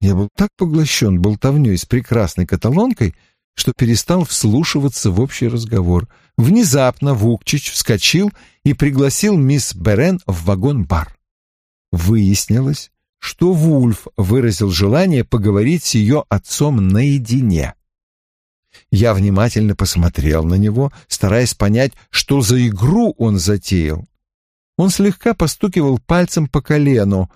Я был так поглощен болтовней с прекрасной каталонкой, что перестал вслушиваться в общий разговор. Внезапно Вукчич вскочил и пригласил мисс Берен в вагон-бар. Выяснилось, что Вульф выразил желание поговорить с ее отцом наедине. Я внимательно посмотрел на него, стараясь понять, что за игру он затеял. Он слегка постукивал пальцем по колену.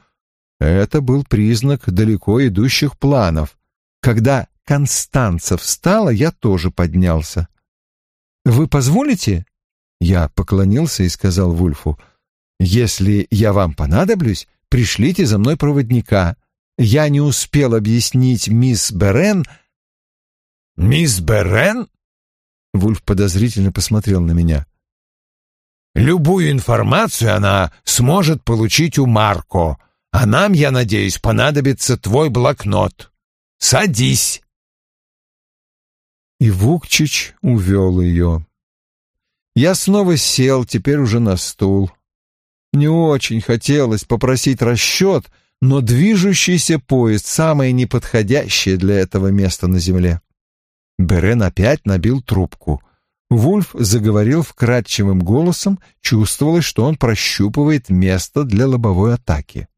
Это был признак далеко идущих планов. Когда Констанца встала, я тоже поднялся. «Вы позволите?» Я поклонился и сказал Вульфу, «Если я вам понадоблюсь, пришлите за мной проводника. Я не успел объяснить мисс Берен...» «Мисс Берен?» Вульф подозрительно посмотрел на меня. «Любую информацию она сможет получить у Марко, а нам, я надеюсь, понадобится твой блокнот. Садись!» И Вукчич увел ее. Я снова сел, теперь уже на стул. Не очень хотелось попросить расчет, но движущийся поезд — самое неподходящее для этого места на земле. Берен опять набил трубку. Вульф заговорил вкрадчивым голосом, чувствовалось, что он прощупывает место для лобовой атаки.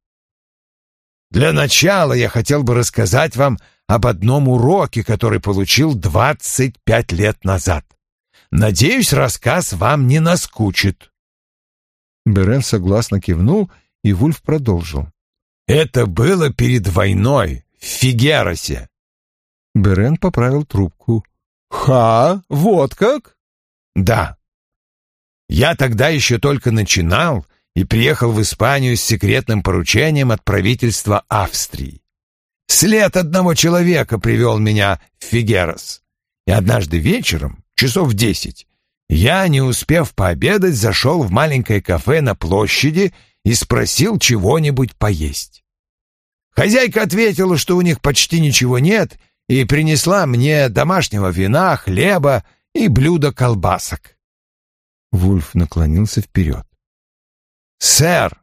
«Для начала я хотел бы рассказать вам об одном уроке, который получил двадцать пять лет назад. Надеюсь, рассказ вам не наскучит». Берен согласно кивнул, и Вульф продолжил. «Это было перед войной в Фигеросе. Берен поправил трубку. «Ха, вот как?» «Да. Я тогда еще только начинал и приехал в Испанию с секретным поручением от правительства Австрии. След одного человека привел меня в Фигерос. И однажды вечером, часов в десять, я, не успев пообедать, зашел в маленькое кафе на площади и спросил чего-нибудь поесть. Хозяйка ответила, что у них почти ничего нет, и принесла мне домашнего вина, хлеба и блюдо колбасок. Вульф наклонился вперед. «Сэр,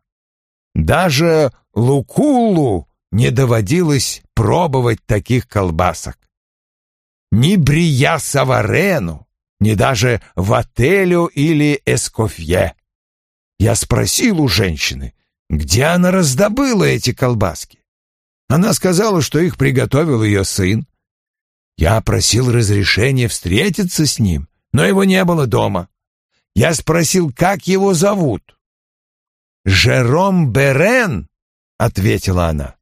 даже Лукулу не доводилось пробовать таких колбасок. Ни Брия Саварену, ни даже в отелю или Эскофье. Я спросил у женщины, где она раздобыла эти колбаски. Она сказала, что их приготовил ее сын. Я просил разрешения встретиться с ним, но его не было дома. Я спросил, как его зовут. «Жером Берен», — ответила она.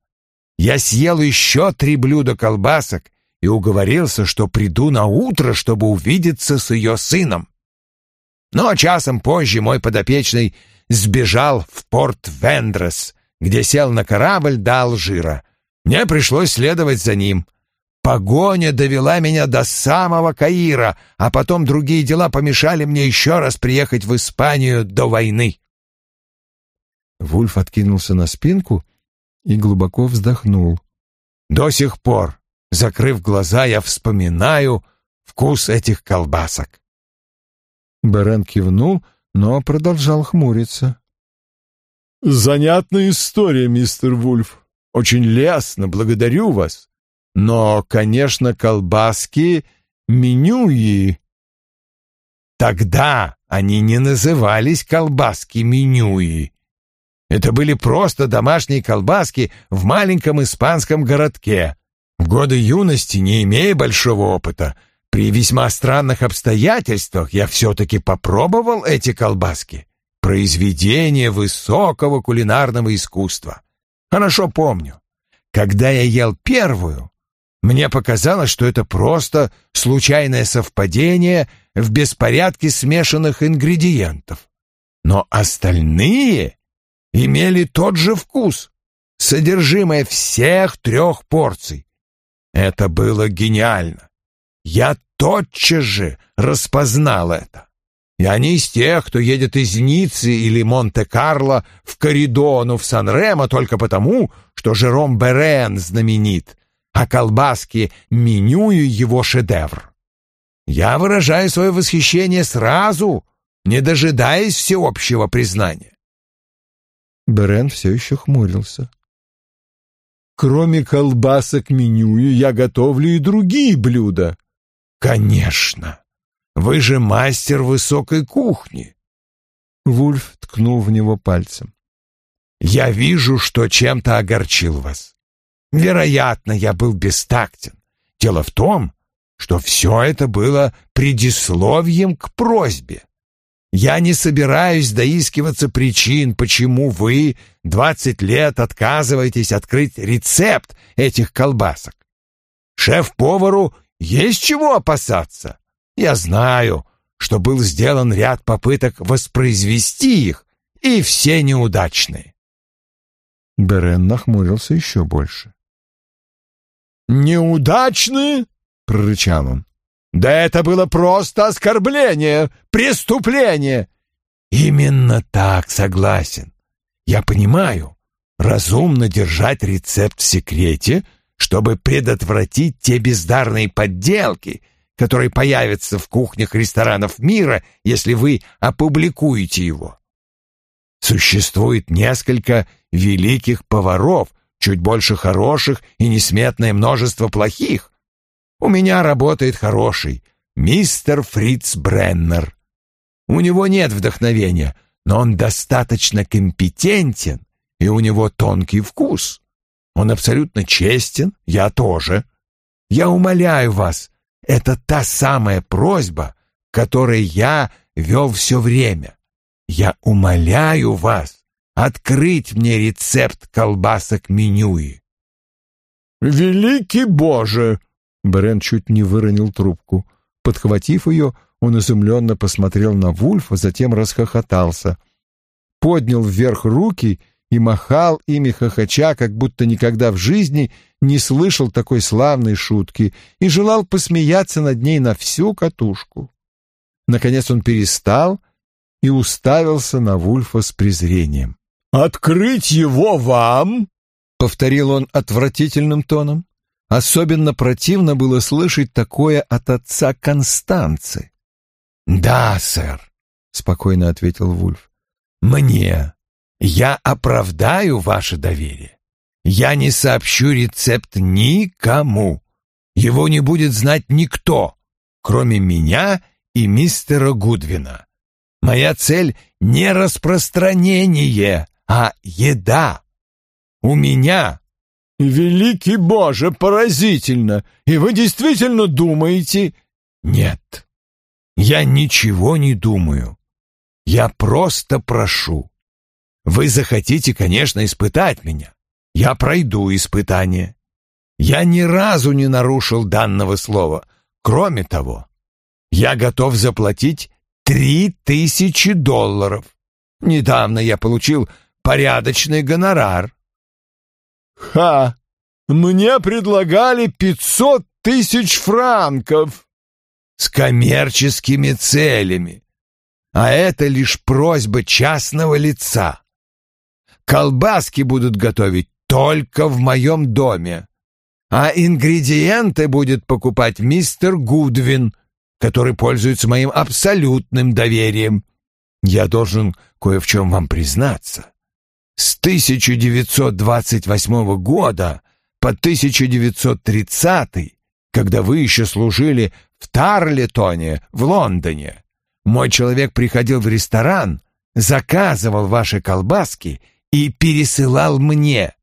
Я съел еще три блюда колбасок и уговорился, что приду на утро, чтобы увидеться с ее сыном. Но часом позже мой подопечный сбежал в порт Вендрес, где сел на корабль до Алжира. Мне пришлось следовать за ним. Погоня довела меня до самого Каира, а потом другие дела помешали мне еще раз приехать в Испанию до войны. Вульф откинулся на спинку и глубоко вздохнул. До сих пор, закрыв глаза, я вспоминаю вкус этих колбасок. Берен кивнул, но продолжал хмуриться. «Занятная история, мистер Вульф. Очень лестно, благодарю вас. Но, конечно, колбаски менюи. Тогда они не назывались колбаски менюи. Это были просто домашние колбаски в маленьком испанском городке. В годы юности, не имея большого опыта, при весьма странных обстоятельствах я все-таки попробовал эти колбаски. Произведение высокого кулинарного искусства. Хорошо помню. Когда я ел первую, мне показалось, что это просто случайное совпадение в беспорядке смешанных ингредиентов. Но остальные имели тот же вкус, содержимое всех трех порций. Это было гениально. Я тотчас же распознал это. Я не из тех, кто едет из Ниццы или Монте-Карло в Коридону в Сан-Ремо только потому, что Жером Берен знаменит, а колбаски менюю его шедевр. Я выражаю свое восхищение сразу, не дожидаясь всеобщего признания. Берен все еще хмурился. кроме колбасок меню, я готовлю и другие блюда. Конечно. Вы же мастер высокой кухни. Вульф ткнул в него пальцем. Я вижу, что чем-то огорчил вас. Вероятно, я был бестактен. Дело в том, что все это было предисловием к просьбе. Я не собираюсь доискиваться причин, почему вы двадцать лет отказываетесь открыть рецепт этих колбасок. Шеф-повару есть чего опасаться. Я знаю, что был сделан ряд попыток воспроизвести их, и все неудачные. Берен нахмурился еще больше. «Неудачные?» — прорычал он. «Да это было просто оскорбление, преступление!» «Именно так, согласен. Я понимаю, разумно держать рецепт в секрете, чтобы предотвратить те бездарные подделки, которые появятся в кухнях ресторанов мира, если вы опубликуете его. Существует несколько великих поваров, чуть больше хороших и несметное множество плохих. У меня работает хороший, мистер Фриц Бреннер. У него нет вдохновения, но он достаточно компетентен, и у него тонкий вкус. Он абсолютно честен, я тоже. Я умоляю вас, это та самая просьба, которой я вел все время. Я умоляю вас открыть мне рецепт колбасок менюи. «Великий Боже!» Брент чуть не выронил трубку. Подхватив ее, он изумленно посмотрел на Вульфа, затем расхохотался. Поднял вверх руки и махал ими хохоча, как будто никогда в жизни не слышал такой славной шутки и желал посмеяться над ней на всю катушку. Наконец он перестал и уставился на Вульфа с презрением. «Открыть его вам?» — повторил он отвратительным тоном. Особенно противно было слышать такое от отца Констанцы. «Да, сэр», — спокойно ответил Вульф. «Мне. Я оправдаю ваше доверие. Я не сообщу рецепт никому. Его не будет знать никто, кроме меня и мистера Гудвина. Моя цель — не распространение, а еда. У меня «Великий Боже, поразительно! И вы действительно думаете...» «Нет, я ничего не думаю. Я просто прошу. Вы захотите, конечно, испытать меня. Я пройду испытание. Я ни разу не нарушил данного слова. Кроме того, я готов заплатить три тысячи долларов. Недавно я получил порядочный гонорар. «Ха! Мне предлагали пятьсот тысяч франков!» «С коммерческими целями. А это лишь просьба частного лица. Колбаски будут готовить только в моем доме, а ингредиенты будет покупать мистер Гудвин, который пользуется моим абсолютным доверием. Я должен кое в чем вам признаться. С 1928 года по 1930, когда вы еще служили в Тарлетоне в Лондоне, мой человек приходил в ресторан, заказывал ваши колбаски и пересылал мне.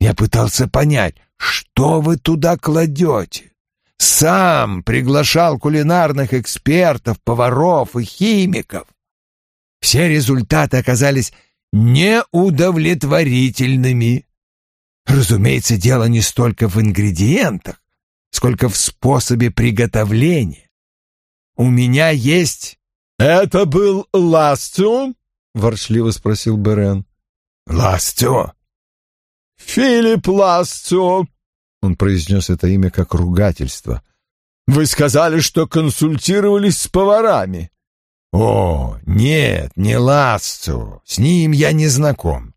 Я пытался понять, что вы туда кладете. Сам приглашал кулинарных экспертов, поваров и химиков. Все результаты оказались неудовлетворительными. Разумеется, дело не столько в ингредиентах, сколько в способе приготовления. У меня есть... «Это был Ластио?» — ворчливо спросил Берен. «Ластио?» «Филипп Ластио!» Он произнес это имя как ругательство. «Вы сказали, что консультировались с поварами. «О, нет, не Ласцу, с ним я не знаком.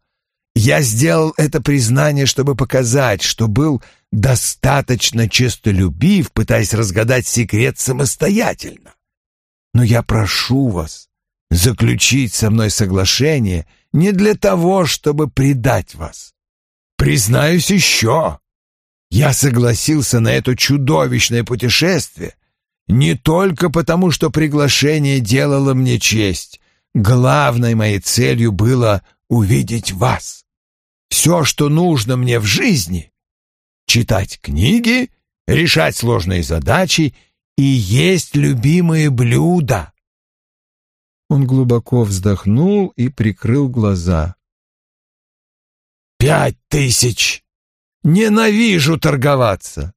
Я сделал это признание, чтобы показать, что был достаточно честолюбив, пытаясь разгадать секрет самостоятельно. Но я прошу вас заключить со мной соглашение не для того, чтобы предать вас. Признаюсь еще, я согласился на это чудовищное путешествие не только потому, что приглашение делало мне честь. Главной моей целью было увидеть вас. Все, что нужно мне в жизни — читать книги, решать сложные задачи и есть любимые блюда. Он глубоко вздохнул и прикрыл глаза. «Пять тысяч! Ненавижу торговаться!»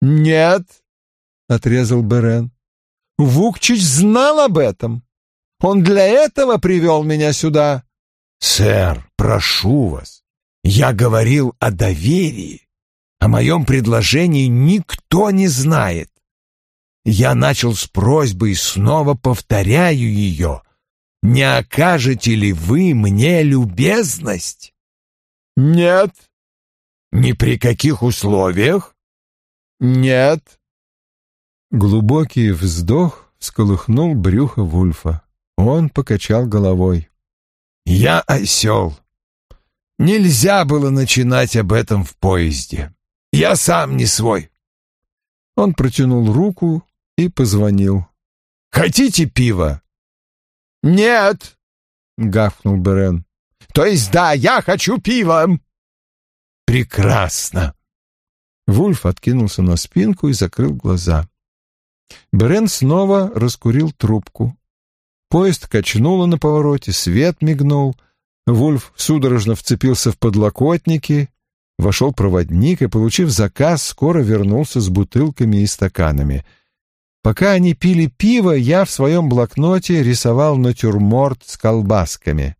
«Нет!» — отрезал Берен. «Вукчич знал об этом. Он для этого привел меня сюда». «Сэр, прошу вас, я говорил о доверии. О моем предложении никто не знает. Я начал с просьбы и снова повторяю ее. Не окажете ли вы мне любезность? Нет. Ни при каких условиях? Нет. Глубокий вздох всколыхнул брюхо Вульфа. Он покачал головой. «Я осел. Нельзя было начинать об этом в поезде. Я сам не свой». Он протянул руку и позвонил. «Хотите пива?» «Нет!» — гавкнул Берен. «То есть да, я хочу пива!» «Прекрасно!» Вульф откинулся на спинку и закрыл глаза. Берен снова раскурил трубку. Поезд качнуло на повороте, свет мигнул. Вульф судорожно вцепился в подлокотники. Вошел проводник и, получив заказ, скоро вернулся с бутылками и стаканами — Пока они пили пиво, я в своем блокноте рисовал натюрморт с колбасками.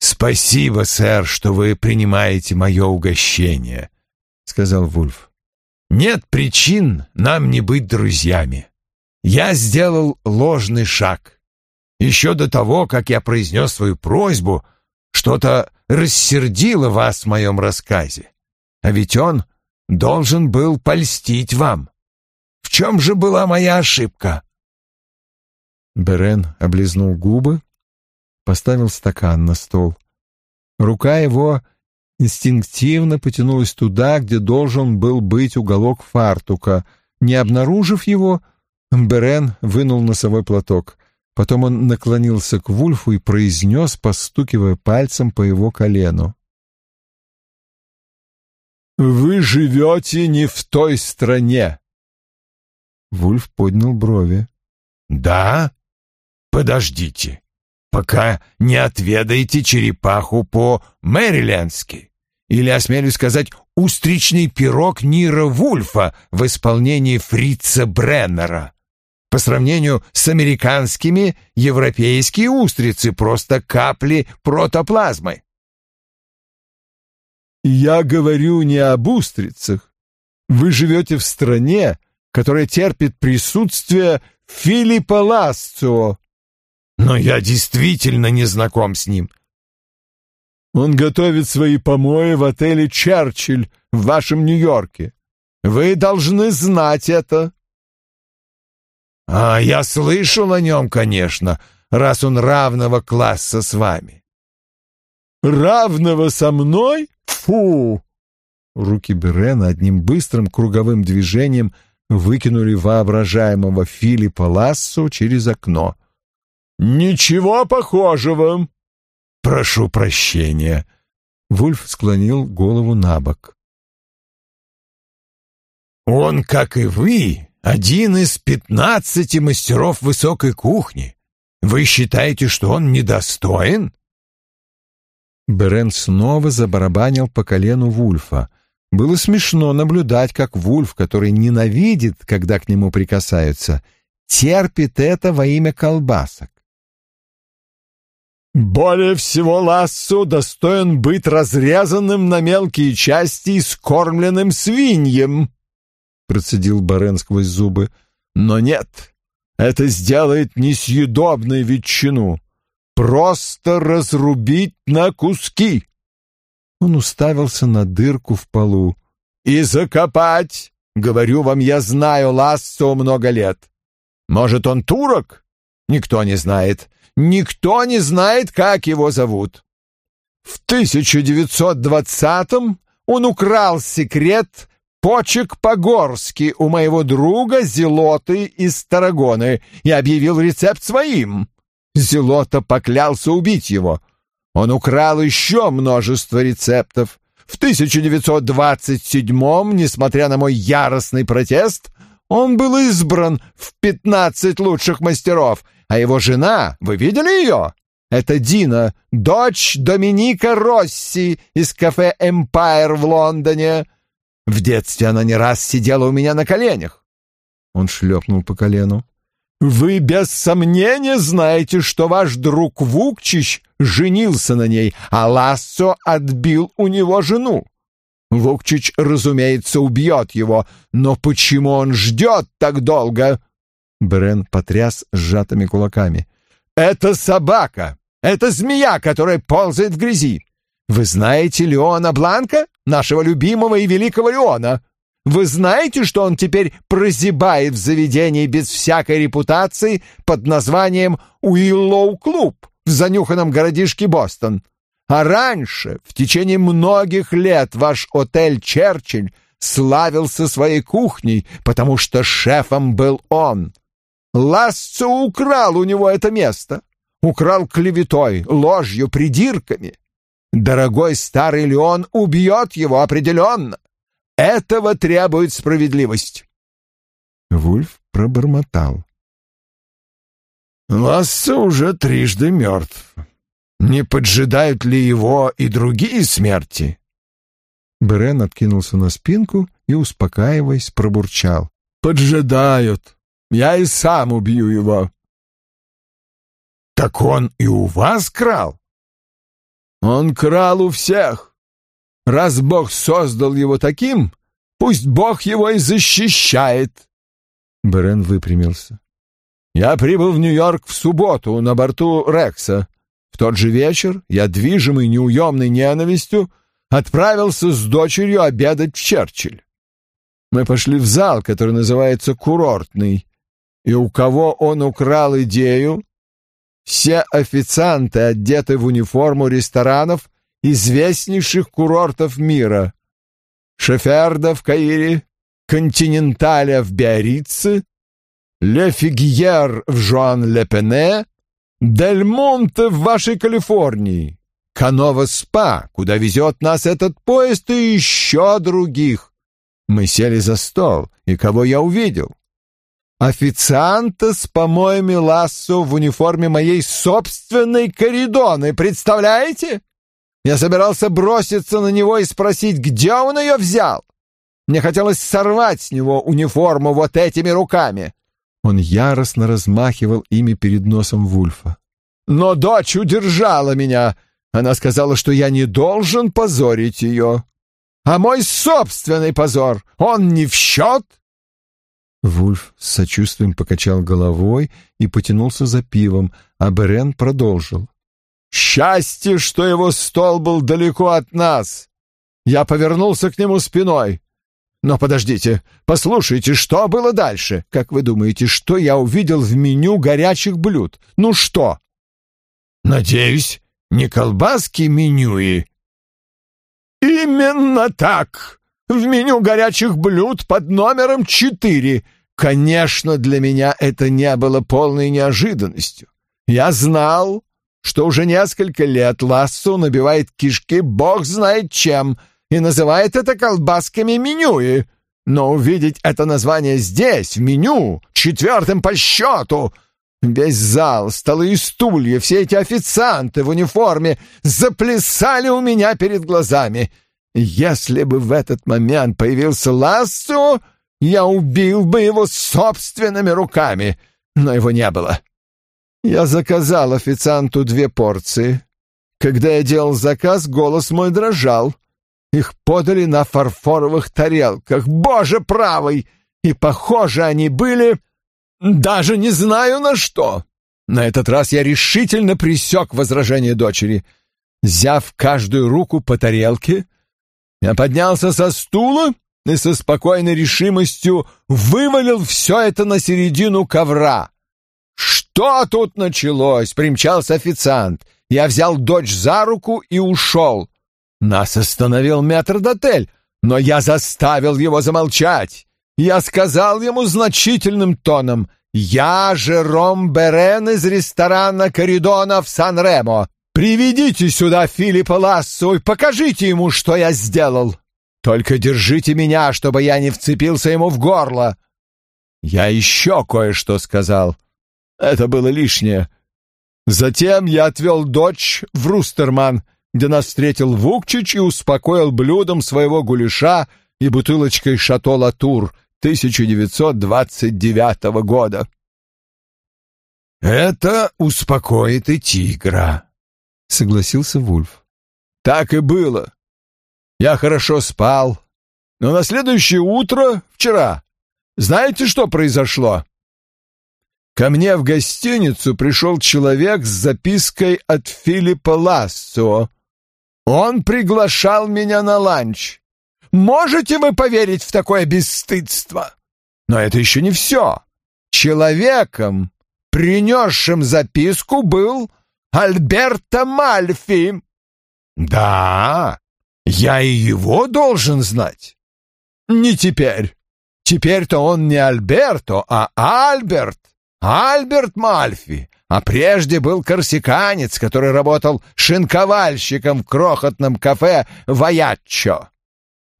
«Спасибо, сэр, что вы принимаете мое угощение», — сказал Вульф. «Нет причин нам не быть друзьями. Я сделал ложный шаг. Еще до того, как я произнес свою просьбу, что-то рассердило вас в моем рассказе. А ведь он должен был польстить вам. В чем же была моя ошибка?» Берен облизнул губы, поставил стакан на стол. Рука его инстинктивно потянулась туда, где должен был быть уголок фартука. Не обнаружив его, Берен вынул носовой платок. Потом он наклонился к Вульфу и произнес, постукивая пальцем по его колену. «Вы живете не в той стране. Вульф поднял брови. «Да? Подождите, пока не отведаете черепаху по-мэрилендски. Или, осмелюсь сказать, устричный пирог Нира Вульфа в исполнении Фрица Бреннера. По сравнению с американскими, европейские устрицы просто капли протоплазмы. «Я говорю не об устрицах. Вы живете в стране, которая терпит присутствие Филиппа Ласцио. Но я действительно не знаком с ним. Он готовит свои помои в отеле «Черчилль» в вашем Нью-Йорке. Вы должны знать это. А я слышал о нем, конечно, раз он равного класса с вами. Равного со мной? Фу! Руки Берена одним быстрым круговым движением выкинули воображаемого Филиппа Лассо через окно. «Ничего похожего!» «Прошу прощения!» Вульф склонил голову на бок. «Он, как и вы, один из пятнадцати мастеров высокой кухни. Вы считаете, что он недостоин?» Берен снова забарабанил по колену Вульфа. Было смешно наблюдать, как Вульф, который ненавидит, когда к нему прикасаются, терпит это во имя колбасок. «Более всего Лассу достоин быть разрезанным на мелкие части и скормленным свиньем», — процедил Барен сквозь зубы. «Но нет, это сделает несъедобной ветчину. Просто разрубить на куски». Он уставился на дырку в полу. «И закопать! Говорю вам, я знаю Лассо много лет. Может, он турок? Никто не знает. Никто не знает, как его зовут. В 1920-м он украл секрет почек по-горски у моего друга Зелоты из Тарагоны и объявил рецепт своим. Зелота поклялся убить его. Он украл еще множество рецептов. В 1927-м, несмотря на мой яростный протест, он был избран в 15 лучших мастеров, а его жена, вы видели ее? Это Дина, дочь Доминика Росси из кафе «Эмпайр» в Лондоне. В детстве она не раз сидела у меня на коленях. Он шлепнул по колену. Вы без сомнения знаете, что ваш друг Вукчич женился на ней, а Лассо отбил у него жену. Вукчич, разумеется, убьет его, но почему он ждет так долго? Брен потряс сжатыми кулаками. «Это собака! Это змея, которая ползает в грязи! Вы знаете Леона Бланка, нашего любимого и великого Леона? Вы знаете, что он теперь прозябает в заведении без всякой репутации под названием Уиллоу Клуб в занюханном городишке Бостон? А раньше, в течение многих лет, ваш отель «Черчилль» славился своей кухней, потому что шефом был он. Ласцо украл у него это место. Украл клеветой, ложью, придирками. Дорогой старый Леон убьет его определенно. Этого требует справедливость. Вульф пробормотал. Ласса уже трижды мертв. Не поджидают ли его и другие смерти? Берен откинулся на спинку и, успокаиваясь, пробурчал. «Поджидают. Я и сам убью его. Так он и у вас крал? Он крал у всех. Раз Бог создал его таким, пусть Бог его и защищает. Брен выпрямился. Я прибыл в Нью-Йорк в субботу на борту Рекса. В тот же вечер я, движимый неуемной ненавистью, отправился с дочерью обедать в Черчилль. Мы пошли в зал, который называется «Курортный», и у кого он украл идею? Все официанты одеты в униформу ресторанов известнейших курортов мира. Шеферда в Каире, Континенталя в Биорице, Ле Фигьер в Жуан-Ле-Пене, Дель Монте в вашей Калифорнии, Канова-Спа, куда везет нас этот поезд, и еще других. Мы сели за стол, и кого я увидел? Официанта с помоями Лассо в униформе моей собственной коридоны, представляете? Я собирался броситься на него и спросить, где он ее взял. Мне хотелось сорвать с него униформу вот этими руками. Он яростно размахивал ими перед носом Вульфа. Но дочь удержала меня. Она сказала, что я не должен позорить ее. А мой собственный позор, он не в счет? Вульф с сочувствием покачал головой и потянулся за пивом, а Берен продолжил. «Счастье, что его стол был далеко от нас! Я повернулся к нему спиной. Но подождите, послушайте, что было дальше? Как вы думаете, что я увидел в меню горячих блюд? Ну что?» «Надеюсь, не колбаски менюи?» «Именно так!» в меню горячих блюд под номером четыре. Конечно, для меня это не было полной неожиданностью. Я знал, что уже несколько лет Лассу набивает кишки бог знает чем и называет это колбасками менюи. Но увидеть это название здесь, в меню, четвертым по счету, весь зал, столы и стулья, все эти официанты в униформе заплясали у меня перед глазами — если бы в этот момент появился Лассо, я убил бы его собственными руками, но его не было. Я заказал официанту две порции. Когда я делал заказ, голос мой дрожал. Их подали на фарфоровых тарелках. Боже правый! И, похоже, они были... Даже не знаю на что. На этот раз я решительно пресек возражение дочери. Взяв каждую руку по тарелке, я поднялся со стула и со спокойной решимостью вывалил все это на середину ковра. «Что тут началось?» — примчался официант. я взял дочь за руку и ушел. Нас остановил метрдотель, но я заставил его замолчать. Я сказал ему значительным тоном «Я Жером Берен из ресторана Коридона в Сан-Ремо. Приведите сюда Филиппа Лассу и покажите ему, что я сделал. Только держите меня, чтобы я не вцепился ему в горло». Я еще кое-что сказал. Это было лишнее. Затем я отвел дочь в Рустерман, где нас встретил Вукчич и успокоил блюдом своего гуляша и бутылочкой «Шато Латур» 1929 года. «Это успокоит и тигра», — согласился Вульф. «Так и было. Я хорошо спал, но на следующее утро, вчера, знаете, что произошло?» Ко мне в гостиницу пришел человек с запиской от Филиппа Лассо. Он приглашал меня на ланч. Можете вы поверить в такое бесстыдство? Но это еще не все. Человеком, принесшим записку, был Альберто Мальфи. Да, я и его должен знать. Не теперь. Теперь-то он не Альберто, а Альберт. Альберт Мальфи, а прежде был корсиканец, который работал шинковальщиком в крохотном кафе «Ваяччо».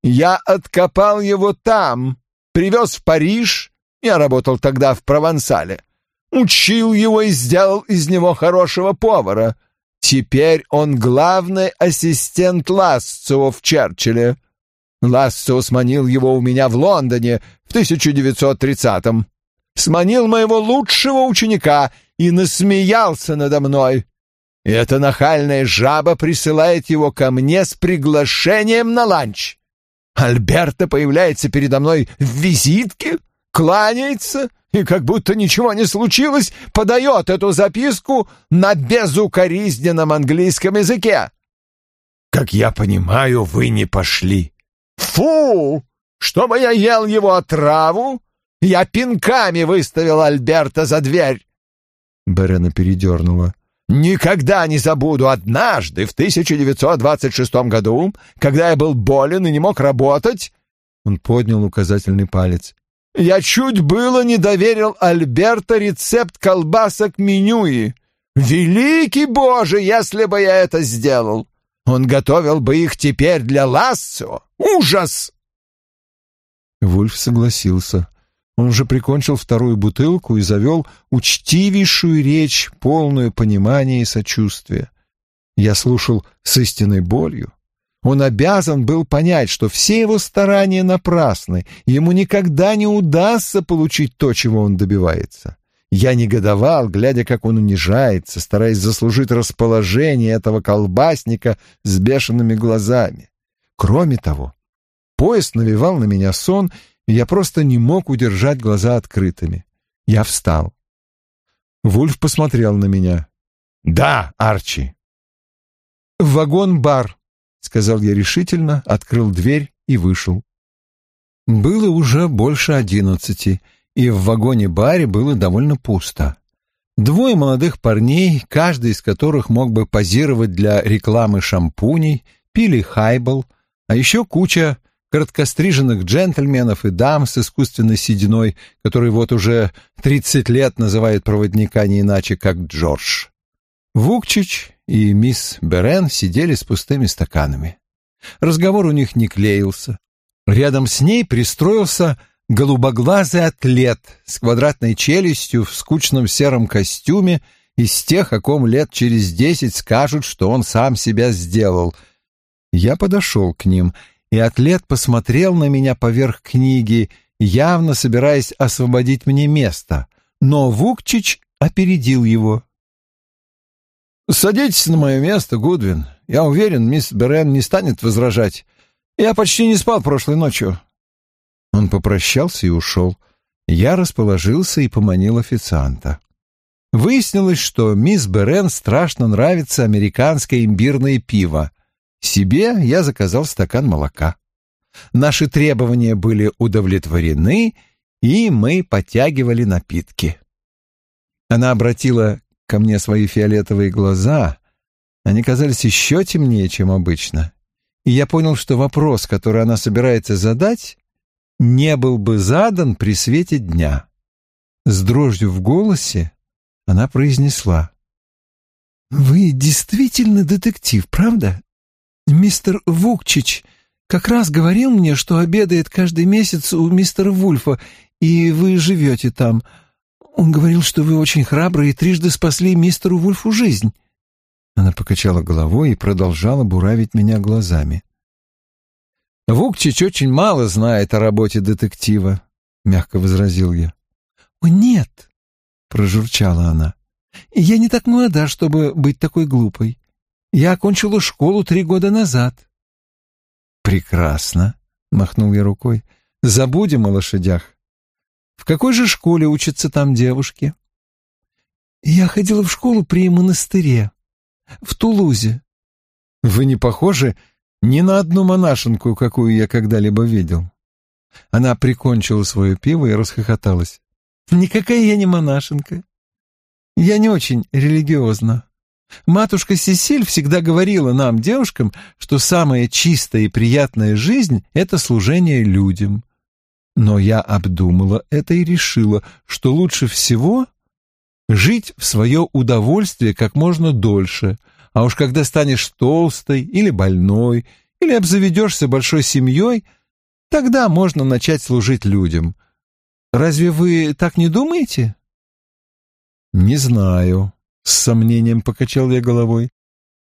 Я откопал его там, привез в Париж, я работал тогда в Провансале, учил его и сделал из него хорошего повара. Теперь он главный ассистент Лассо в Черчилле. Лассо сманил его у меня в Лондоне в 1930-м сманил моего лучшего ученика и насмеялся надо мной. И эта нахальная жаба присылает его ко мне с приглашением на ланч. Альберто появляется передо мной в визитке, кланяется и, как будто ничего не случилось, подает эту записку на безукоризненном английском языке. Как я понимаю, вы не пошли. Фу! Чтобы я ел его отраву я пинками выставил Альберта за дверь. Берена передернула. Никогда не забуду однажды, в 1926 году, когда я был болен и не мог работать, он поднял указательный палец. Я чуть было не доверил Альберта рецепт колбасок менюи. Великий Боже, если бы я это сделал! Он готовил бы их теперь для Лассо. Ужас! Вульф согласился. Он уже прикончил вторую бутылку и завел учтивейшую речь, полную понимания и сочувствия. Я слушал с истинной болью. Он обязан был понять, что все его старания напрасны, ему никогда не удастся получить то, чего он добивается. Я негодовал, глядя, как он унижается, стараясь заслужить расположение этого колбасника с бешеными глазами. Кроме того, поезд навевал на меня сон, и я просто не мог удержать глаза открытыми. Я встал. Вульф посмотрел на меня. «Да, Арчи». «В вагон-бар», — сказал я решительно, открыл дверь и вышел. Было уже больше одиннадцати, и в вагоне-баре было довольно пусто. Двое молодых парней, каждый из которых мог бы позировать для рекламы шампуней, пили хайбл, а еще куча короткостриженных джентльменов и дам с искусственной сединой, которые вот уже тридцать лет называют проводника не иначе, как Джордж. Вукчич и мисс Берен сидели с пустыми стаканами. Разговор у них не клеился. Рядом с ней пристроился голубоглазый атлет с квадратной челюстью в скучном сером костюме из тех, о ком лет через десять скажут, что он сам себя сделал. Я подошел к ним — и атлет посмотрел на меня поверх книги, явно собираясь освободить мне место, но Вукчич опередил его. «Садитесь на мое место, Гудвин. Я уверен, мисс Берен не станет возражать. Я почти не спал прошлой ночью». Он попрощался и ушел. Я расположился и поманил официанта. Выяснилось, что мисс Берен страшно нравится американское имбирное пиво. Себе я заказал стакан молока. Наши требования были удовлетворены, и мы подтягивали напитки. Она обратила ко мне свои фиолетовые глаза, Они казались еще темнее, чем обычно. И я понял, что вопрос, который она собирается задать, не был бы задан при свете дня. С дрожью в голосе она произнесла. «Вы действительно детектив, правда? Мистер Вукчич как раз говорил мне, что обедает каждый месяц у мистера Вульфа, и вы живете там. Он говорил, что вы очень храбры и трижды спасли мистеру Вульфу жизнь». Она покачала головой и продолжала буравить меня глазами. «Вукчич очень мало знает о работе детектива», — мягко возразил я. «О, нет!» — прожурчала она. «Я не так молода, чтобы быть такой глупой. Я окончила школу три года назад». «Прекрасно», — махнул я рукой. «Забудем о лошадях. В какой же школе учатся там девушки?» «Я ходила в школу при монастыре, в Тулузе». «Вы не похожи ни на одну монашенку, какую я когда-либо видел». Она прикончила свое пиво и расхохоталась. Никакая я не монашенка. Я не очень религиозна. Матушка Сесиль всегда говорила нам, девушкам, что самая чистая и приятная жизнь — это служение людям. Но я обдумала это и решила, что лучше всего жить в свое удовольствие как можно дольше, а уж когда станешь толстой или больной, или обзаведешься большой семьей, тогда можно начать служить людям — Разве вы так не думаете? Не знаю, с сомнением покачал я головой.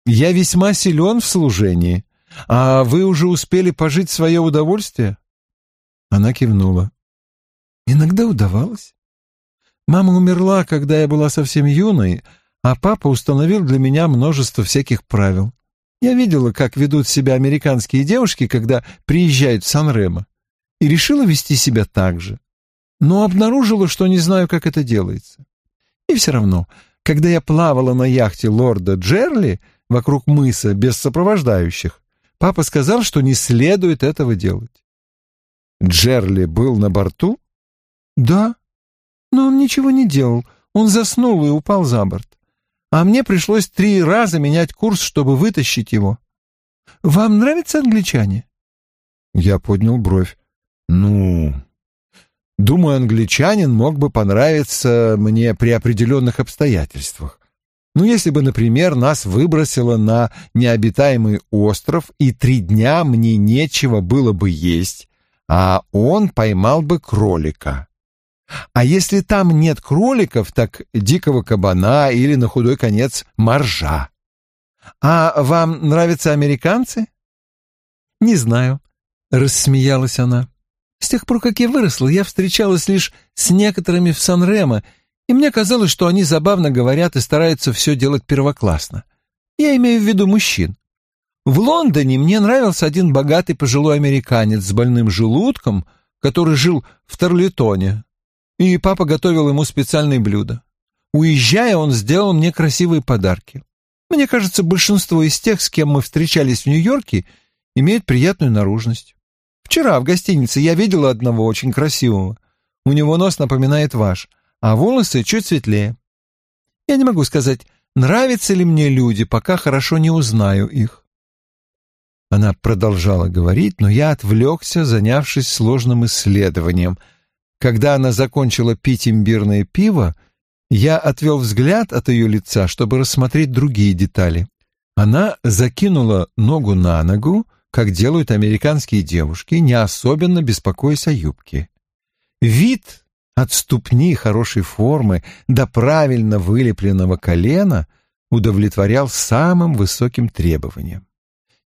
Я весьма силен в служении. А вы уже успели пожить свое удовольствие? Она кивнула. Иногда удавалось. Мама умерла, когда я была совсем юной, а папа установил для меня множество всяких правил. Я видела, как ведут себя американские девушки, когда приезжают в Сан-Ремо, и решила вести себя так же но обнаружила, что не знаю, как это делается. И все равно, когда я плавала на яхте лорда Джерли вокруг мыса без сопровождающих, папа сказал, что не следует этого делать. Джерли был на борту? Да, но он ничего не делал. Он заснул и упал за борт. А мне пришлось три раза менять курс, чтобы вытащить его. Вам нравятся англичане? Я поднял бровь. Ну, Думаю, англичанин мог бы понравиться мне при определенных обстоятельствах. Ну, если бы, например, нас выбросило на необитаемый остров, и три дня мне нечего было бы есть, а он поймал бы кролика. А если там нет кроликов, так дикого кабана или, на худой конец, моржа. А вам нравятся американцы? Не знаю, рассмеялась она. С тех пор, как я выросла, я встречалась лишь с некоторыми в Сан-Ремо, и мне казалось, что они забавно говорят и стараются все делать первоклассно. Я имею в виду мужчин. В Лондоне мне нравился один богатый пожилой американец с больным желудком, который жил в Торлитоне, и папа готовил ему специальные блюда. Уезжая, он сделал мне красивые подарки. Мне кажется, большинство из тех, с кем мы встречались в Нью-Йорке, имеют приятную наружность. Вчера в гостинице я видела одного очень красивого. У него нос напоминает ваш, а волосы чуть светлее. Я не могу сказать, нравятся ли мне люди, пока хорошо не узнаю их. Она продолжала говорить, но я отвлекся, занявшись сложным исследованием. Когда она закончила пить имбирное пиво, я отвел взгляд от ее лица, чтобы рассмотреть другие детали. Она закинула ногу на ногу, как делают американские девушки, не особенно беспокоясь о юбке. Вид от ступни хорошей формы до правильно вылепленного колена удовлетворял самым высоким требованиям.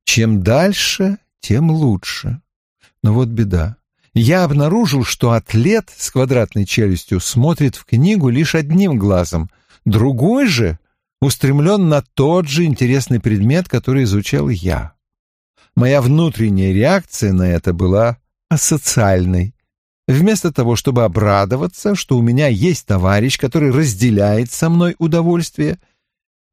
Чем дальше, тем лучше. Но вот беда. Я обнаружил, что атлет с квадратной челюстью смотрит в книгу лишь одним глазом, другой же устремлен на тот же интересный предмет, который изучал я. Моя внутренняя реакция на это была асоциальной. Вместо того, чтобы обрадоваться, что у меня есть товарищ, который разделяет со мной удовольствие,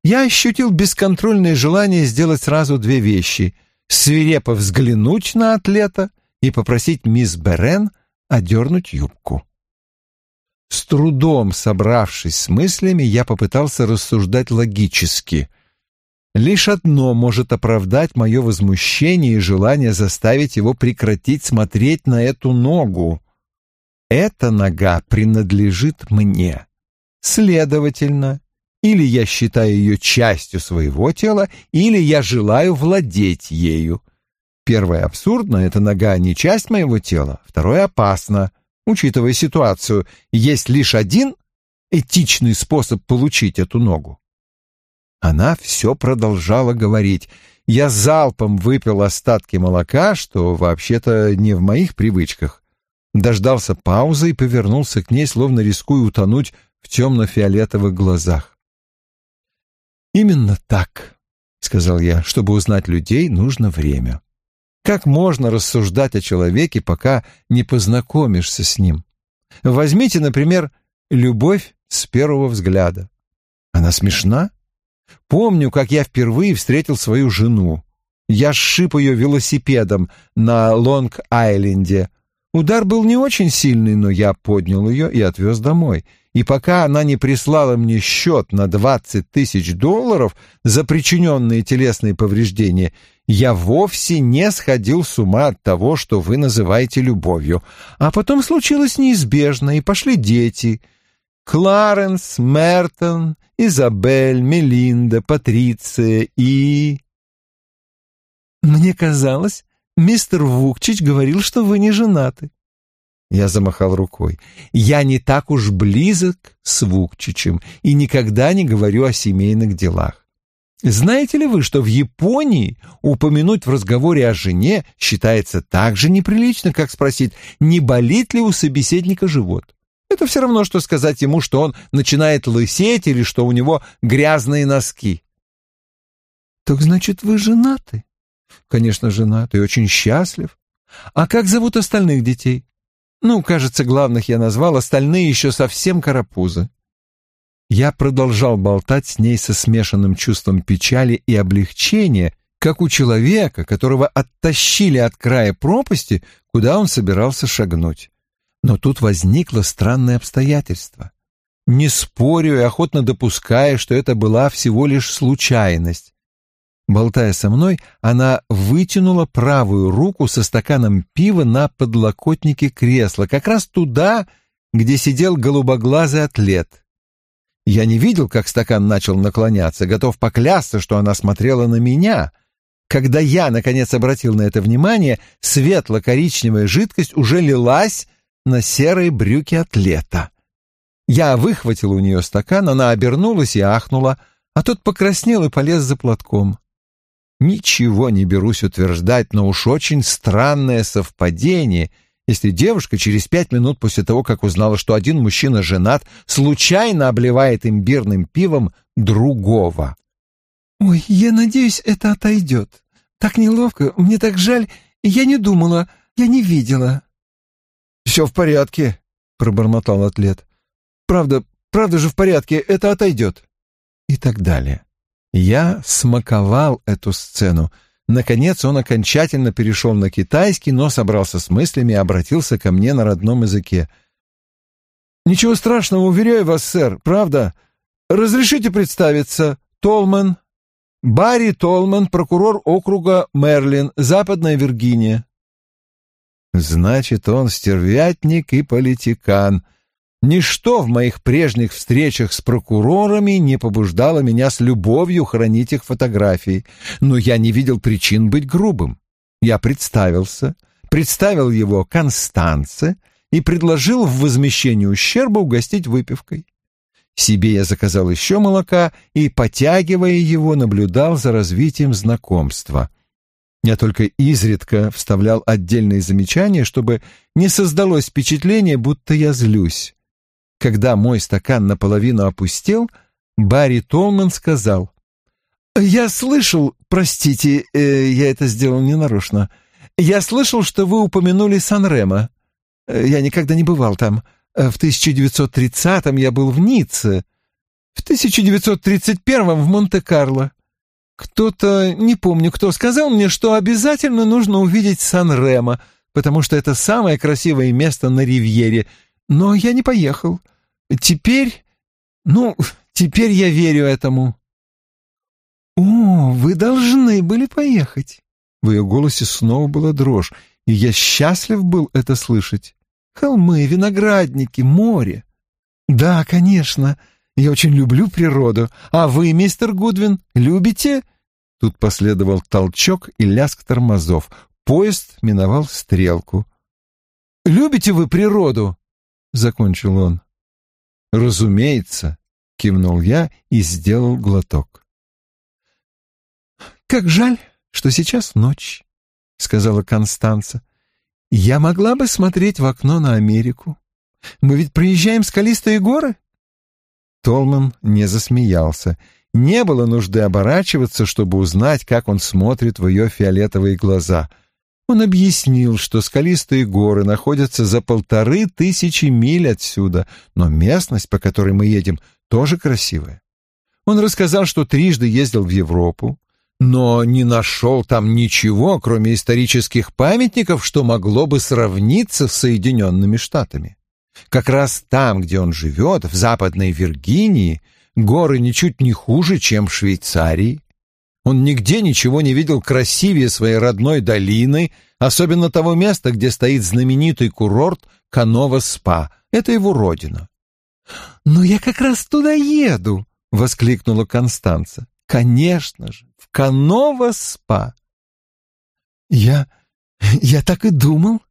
я ощутил бесконтрольное желание сделать сразу две вещи — свирепо взглянуть на атлета и попросить мисс Берен одернуть юбку. С трудом собравшись с мыслями, я попытался рассуждать логически — Лишь одно может оправдать мое возмущение и желание заставить его прекратить смотреть на эту ногу. Эта нога принадлежит мне. Следовательно, или я считаю ее частью своего тела, или я желаю владеть ею. Первое абсурдно, эта нога не часть моего тела. Второе опасно. Учитывая ситуацию, есть лишь один этичный способ получить эту ногу. Она все продолжала говорить. Я залпом выпил остатки молока, что вообще-то не в моих привычках. Дождался паузы и повернулся к ней, словно рискуя утонуть в темно-фиолетовых глазах. «Именно так», — сказал я, — «чтобы узнать людей, нужно время. Как можно рассуждать о человеке, пока не познакомишься с ним? Возьмите, например, любовь с первого взгляда. Она смешна? Помню, как я впервые встретил свою жену. Я сшиб ее велосипедом на Лонг-Айленде. Удар был не очень сильный, но я поднял ее и отвез домой. И пока она не прислала мне счет на двадцать тысяч долларов за причиненные телесные повреждения, я вовсе не сходил с ума от того, что вы называете любовью. А потом случилось неизбежно, и пошли дети — Кларенс, Мертон, Изабель, Мелинда, Патриция и... Мне казалось, мистер Вукчич говорил, что вы не женаты. Я замахал рукой. Я не так уж близок с Вукчичем и никогда не говорю о семейных делах. Знаете ли вы, что в Японии упомянуть в разговоре о жене считается так же неприлично, как спросить, не болит ли у собеседника живот? Это все равно, что сказать ему, что он начинает лысеть или что у него грязные носки. Так значит, вы женаты? Конечно, женат и очень счастлив. А как зовут остальных детей? Ну, кажется, главных я назвал, остальные еще совсем карапузы. Я продолжал болтать с ней со смешанным чувством печали и облегчения, как у человека, которого оттащили от края пропасти, куда он собирался шагнуть. Но тут возникло странное обстоятельство. Не спорю и охотно допуская, что это была всего лишь случайность. Болтая со мной, она вытянула правую руку со стаканом пива на подлокотнике кресла, как раз туда, где сидел голубоглазый атлет. Я не видел, как стакан начал наклоняться, готов поклясться, что она смотрела на меня. Когда я, наконец, обратил на это внимание, светло-коричневая жидкость уже лилась на серые брюки атлета. Я выхватил у нее стакан, она обернулась и ахнула, а тот покраснел и полез за платком. Ничего не берусь утверждать, но уж очень странное совпадение, если девушка через пять минут после того, как узнала, что один мужчина женат, случайно обливает имбирным пивом другого. «Ой, я надеюсь, это отойдет. Так неловко, мне так жаль, я не думала, я не видела». «Все в порядке», — пробормотал атлет. «Правда, правда же в порядке, это отойдет». И так далее. Я смаковал эту сцену. Наконец он окончательно перешел на китайский, но собрался с мыслями и обратился ко мне на родном языке. «Ничего страшного, уверяю вас, сэр, правда. Разрешите представиться, Толман. Барри Толман, прокурор округа Мерлин, Западная Виргиния». Значит, он стервятник и политикан. Ничто в моих прежних встречах с прокурорами не побуждало меня с любовью хранить их фотографии, но я не видел причин быть грубым. Я представился, представил его Констанце и предложил в возмещении ущерба угостить выпивкой. Себе я заказал еще молока и, потягивая его, наблюдал за развитием знакомства — я только изредка вставлял отдельные замечания, чтобы не создалось впечатление, будто я злюсь. Когда мой стакан наполовину опустел, Барри Толман сказал, «Я слышал, простите, э, я это сделал ненарочно, я слышал, что вы упомянули Сан-Ремо. Э, я никогда не бывал там. Э, в 1930-м я был в Ницце, в 1931-м в Монте-Карло. Кто-то, не помню кто, сказал мне, что обязательно нужно увидеть Сан-Ремо, потому что это самое красивое место на Ривьере. Но я не поехал. Теперь, ну, теперь я верю этому. «О, вы должны были поехать!» В ее голосе снова была дрожь, и я счастлив был это слышать. «Холмы, виноградники, море!» «Да, конечно, я очень люблю природу. А вы, мистер Гудвин, любите?» Тут последовал толчок и лязг тормозов. Поезд миновал стрелку. «Любите вы природу?» — закончил он. «Разумеется», — кивнул я и сделал глоток. «Как жаль, что сейчас ночь», — сказала Констанца. «Я могла бы смотреть в окно на Америку. Мы ведь проезжаем скалистые горы?» Толман не засмеялся. Не было нужды оборачиваться, чтобы узнать, как он смотрит в ее фиолетовые глаза. Он объяснил, что скалистые горы находятся за полторы тысячи миль отсюда, но местность, по которой мы едем, тоже красивая. Он рассказал, что трижды ездил в Европу, но не нашел там ничего, кроме исторических памятников, что могло бы сравниться с Соединенными Штатами. Как раз там, где он живет, в Западной Виргинии, горы ничуть не хуже, чем в Швейцарии. Он нигде ничего не видел красивее своей родной долины, особенно того места, где стоит знаменитый курорт Канова-Спа. Это его родина. «Но я как раз туда еду!» — воскликнула Констанца. «Конечно же, в Канова-Спа!» «Я... я так и думал!»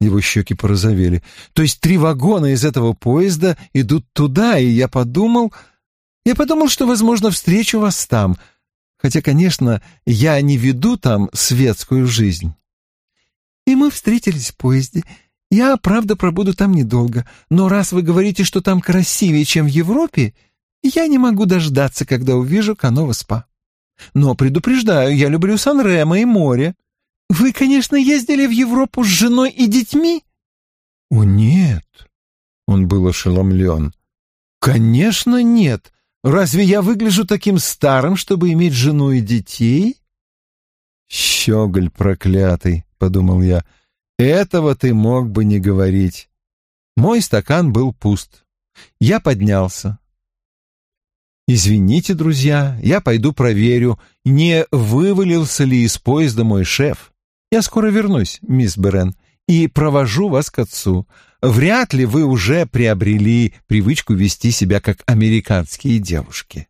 Его щеки порозовели. «То есть три вагона из этого поезда идут туда, и я подумал... Я подумал, что, возможно, встречу вас там. Хотя, конечно, я не веду там светскую жизнь». «И мы встретились в поезде. Я, правда, пробуду там недолго, но раз вы говорите, что там красивее, чем в Европе, я не могу дождаться, когда увижу Канова-спа. Но предупреждаю, я люблю Сан-Ремо и море. Вы, конечно, ездили в Европу с женой и детьми? О, нет. Он был ошеломлен. Конечно, нет. Разве я выгляжу таким старым, чтобы иметь жену и детей? Щеголь проклятый, подумал я. Этого ты мог бы не говорить. Мой стакан был пуст. Я поднялся. «Извините, друзья, я пойду проверю, не вывалился ли из поезда мой шеф. Я скоро вернусь, мисс Берен, и провожу вас к отцу. Вряд ли вы уже приобрели привычку вести себя как американские девушки.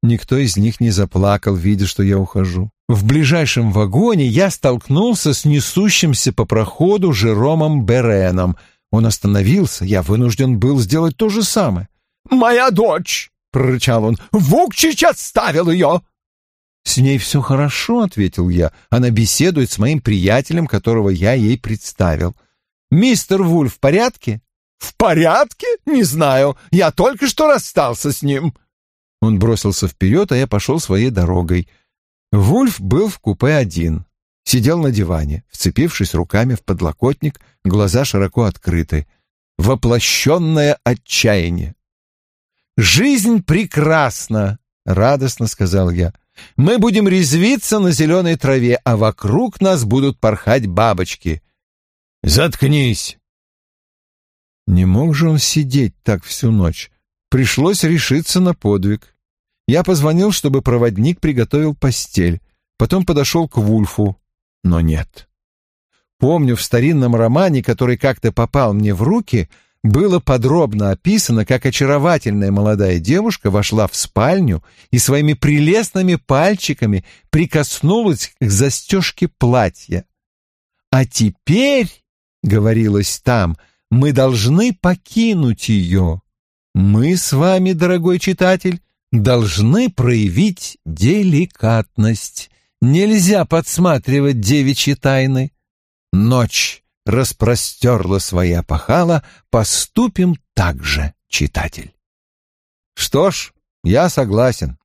Никто из них не заплакал, видя, что я ухожу. В ближайшем вагоне я столкнулся с несущимся по проходу Жеромом Береном. Он остановился, я вынужден был сделать то же самое. «Моя дочь!» — прорычал он. «Вукчич отставил ее!» «С ней все хорошо», — ответил я. «Она беседует с моим приятелем, которого я ей представил». «Мистер Вульф в порядке?» «В порядке? Не знаю. Я только что расстался с ним». Он бросился вперед, а я пошел своей дорогой. Вульф был в купе один. Сидел на диване, вцепившись руками в подлокотник, глаза широко открыты. Воплощенное отчаяние. «Жизнь прекрасна!» — радостно сказал я. Мы будем резвиться на зеленой траве, а вокруг нас будут порхать бабочки. Заткнись!» Не мог же он сидеть так всю ночь. Пришлось решиться на подвиг. Я позвонил, чтобы проводник приготовил постель. Потом подошел к Вульфу, но нет. Помню, в старинном романе, который как-то попал мне в руки, было подробно описано, как очаровательная молодая девушка вошла в спальню и своими прелестными пальчиками прикоснулась к застежке платья. «А теперь, — говорилось там, — мы должны покинуть ее. Мы с вами, дорогой читатель, должны проявить деликатность. Нельзя подсматривать девичьи тайны. Ночь распростерла свои опахала, поступим так же, читатель. Что ж, я согласен.